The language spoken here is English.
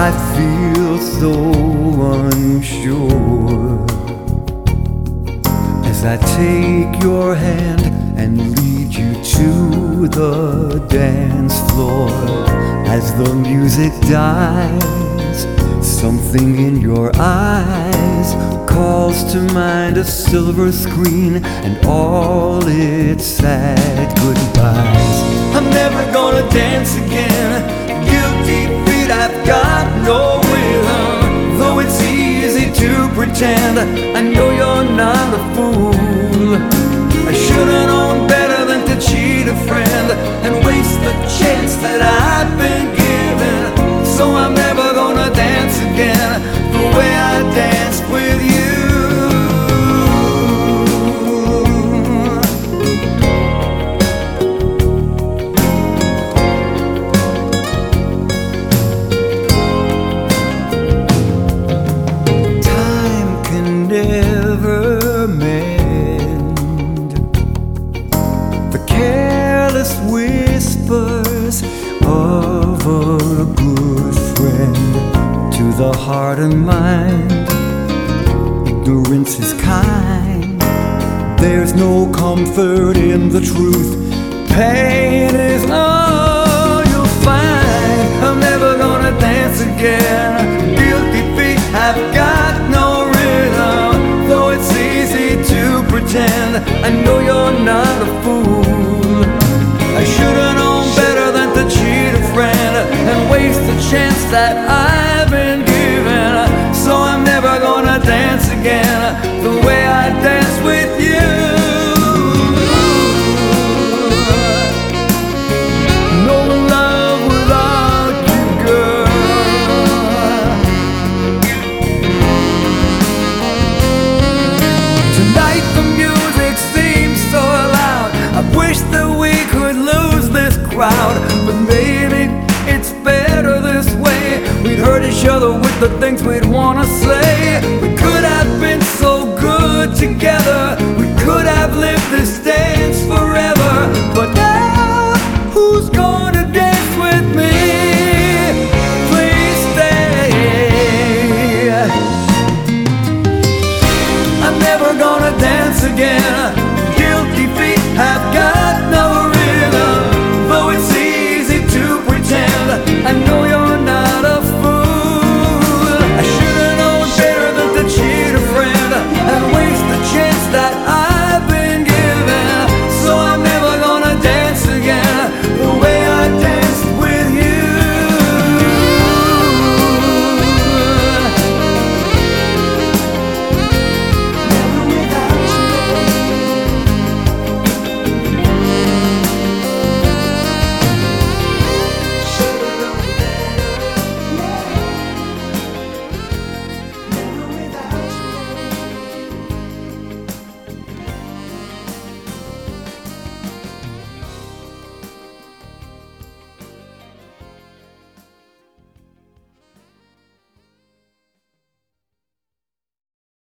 I feel so unsure as I take your hand and lead you to the dance floor. As the music dies, something in your eyes calls to mind a silver screen and all its sad goodbyes. Pretend, I know you're not a fool. I should've known better than to cheat a friend and waste the chance that I've heart and mind. Ignorance is kind. There's no comfort in the truth. Pain is all you'll find. I'm never gonna dance again. Guilty feet have got no rhythm. Though it's easy to pretend, I know you're not other with the things we'd wanna say. We could have been so good together. We could have lived this dance forever. But now, who's gonna dance with me? Please stay. I'm never gonna dance again